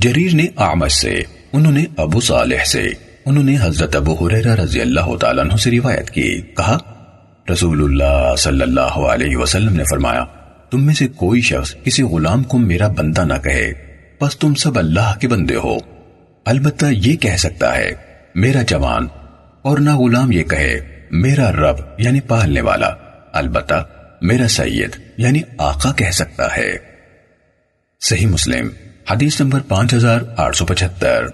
جریر نے آمش سے، انہوں نے ابو صالح سے، انہوں نے حضرت ابو حریرہ رضی اللہ تعالیٰ عنہ سے روایت کی۔ کہا رسول اللہ صلی اللہ علیہ وسلم نے فرمایا، تم میں سے کوئی شخص کسی غلام کو میرا بندہ نہ کہے، بس تم سب اللہ کے بندے ہو۔ البتہ یہ کہہ سکتا ہے، میرا جوان، اور نہ غلام یہ کہے، میرا رب یعنی پالنے والا۔ البتہ، میرا سید یعنی آقا کہہ سکتا ہے۔ صحیح مسلم۔ حدیث نمبر پانچ ہزار آٹھ سو پچہتر۔